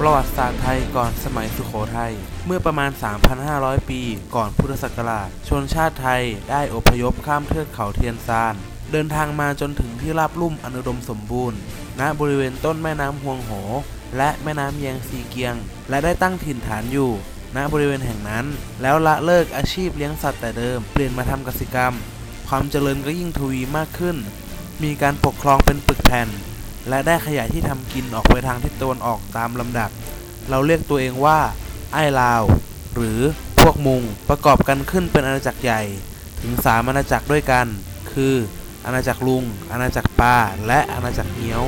ประวัติศาสตร์ไทยก่อนสมัยสุโขทัย เมื่อประมาณ 3,500 ปีก่อนพุทธศักราช ชนชาติไทยได้อพยพข้ามเทือกเขาเทียนซาน เดินทางมาจนถึงที่ราบลุ่มอนุดมสมบูรณ์ ณ บริเวณต้นแม่น้ำฮวงโห และแม่น้ำแยงซีเกียง และได้ตั้งถิ่นฐานอยู่ ณ บริเวณแห่งนั้น แล้วละเลิกอาชีพเลี้ยงสัตว์แต่เดิม เปลี่ยนมาทำกสิกรรม ความเจริญก็ยิ่งทวีมากขึ้น มีการปกครองเป็นปึกแผ่น และได้ขยายที่ทำกินออกไปทางทิศตะวันออกตามลำดับ เราเรียกตัวเองว่า ไอ้ลาว หรือพวกมุงประกอบกันขึ้นเป็นอาณาจักรใหญ่ ถึงสามอาณาจักรด้วยกัน คือ อาณาจักรลุง อาณาจักรปาและอาณาจักรเงี้ยว